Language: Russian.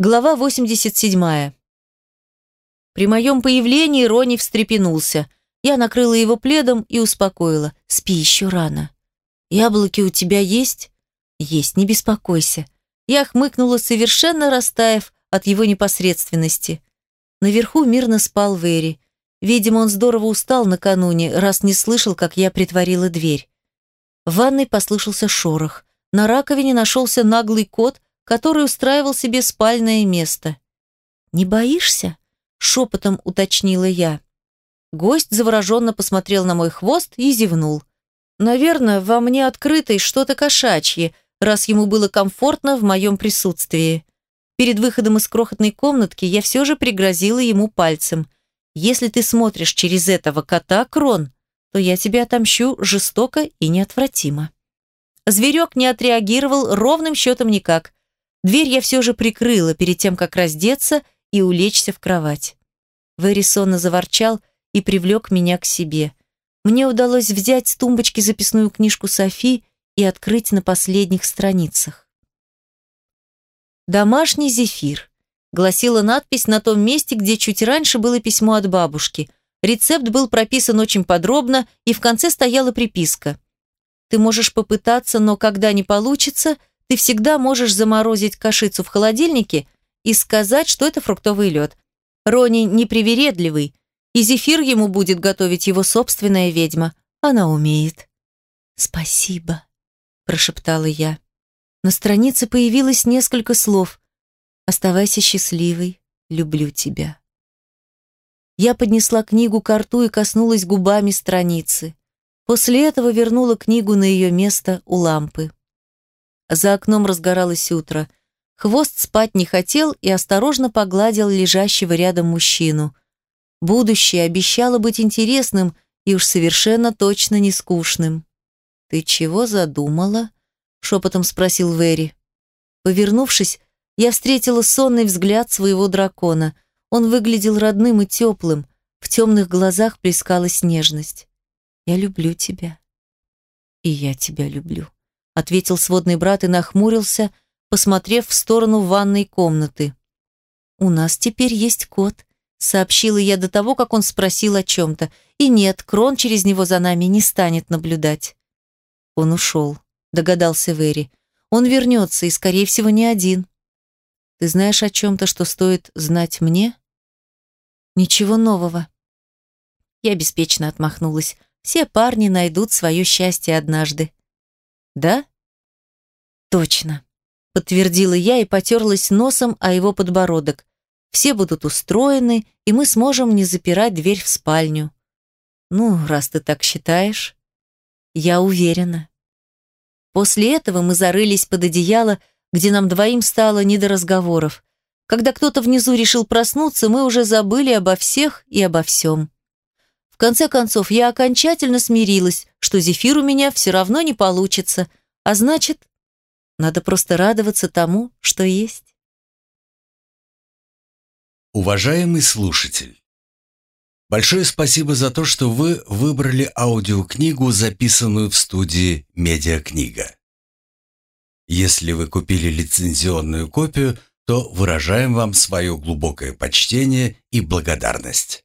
Глава 87. При моем появлении Рони встрепенулся. Я накрыла его пледом и успокоила. «Спи еще рано». «Яблоки у тебя есть?» «Есть, не беспокойся». Я хмыкнула, совершенно растаяв от его непосредственности. Наверху мирно спал Вэри. Видимо, он здорово устал накануне, раз не слышал, как я притворила дверь. В ванной послышался шорох. На раковине нашелся наглый кот, который устраивал себе спальное место. «Не боишься?» — шепотом уточнила я. Гость завороженно посмотрел на мой хвост и зевнул. «Наверное, во мне открытой что-то кошачье, раз ему было комфортно в моем присутствии». Перед выходом из крохотной комнатки я все же пригрозила ему пальцем. «Если ты смотришь через этого кота, Крон, то я тебя отомщу жестоко и неотвратимо». Зверек не отреагировал ровным счетом никак. Дверь я все же прикрыла перед тем, как раздеться и улечься в кровать. Вэри заворчал и привлек меня к себе. Мне удалось взять с тумбочки записную книжку Софи и открыть на последних страницах. «Домашний зефир», — гласила надпись на том месте, где чуть раньше было письмо от бабушки. Рецепт был прописан очень подробно, и в конце стояла приписка. «Ты можешь попытаться, но когда не получится, ты всегда можешь заморозить кашицу в холодильнике и сказать, что это фруктовый лед. Рони непривередливый, и зефир ему будет готовить его собственная ведьма. Она умеет. «Спасибо», – прошептала я. На странице появилось несколько слов. «Оставайся счастливой, люблю тебя». Я поднесла книгу к рту и коснулась губами страницы. После этого вернула книгу на ее место у лампы. За окном разгоралось утро. Хвост спать не хотел и осторожно погладил лежащего рядом мужчину. Будущее обещало быть интересным и уж совершенно точно не скучным. «Ты чего задумала?» — шепотом спросил Вэри. Повернувшись, я встретила сонный взгляд своего дракона. Он выглядел родным и теплым, в темных глазах плескалась нежность. «Я люблю тебя». «И я тебя люблю» ответил сводный брат и нахмурился, посмотрев в сторону ванной комнаты. «У нас теперь есть кот», — сообщила я до того, как он спросил о чем-то. «И нет, Крон через него за нами не станет наблюдать». «Он ушел», — догадался Вэри. «Он вернется и, скорее всего, не один». «Ты знаешь о чем-то, что стоит знать мне?» «Ничего нового». Я беспечно отмахнулась. «Все парни найдут свое счастье однажды». «Да?» «Точно», — подтвердила я и потерлась носом о его подбородок. «Все будут устроены, и мы сможем не запирать дверь в спальню». «Ну, раз ты так считаешь». «Я уверена». После этого мы зарылись под одеяло, где нам двоим стало не до разговоров. Когда кто-то внизу решил проснуться, мы уже забыли обо всех и обо всем. В конце концов, я окончательно смирилась, что зефир у меня все равно не получится, а значит, надо просто радоваться тому, что есть. Уважаемый слушатель, большое спасибо за то, что вы выбрали аудиокнигу, записанную в студии «Медиакнига». Если вы купили лицензионную копию, то выражаем вам свое глубокое почтение и благодарность.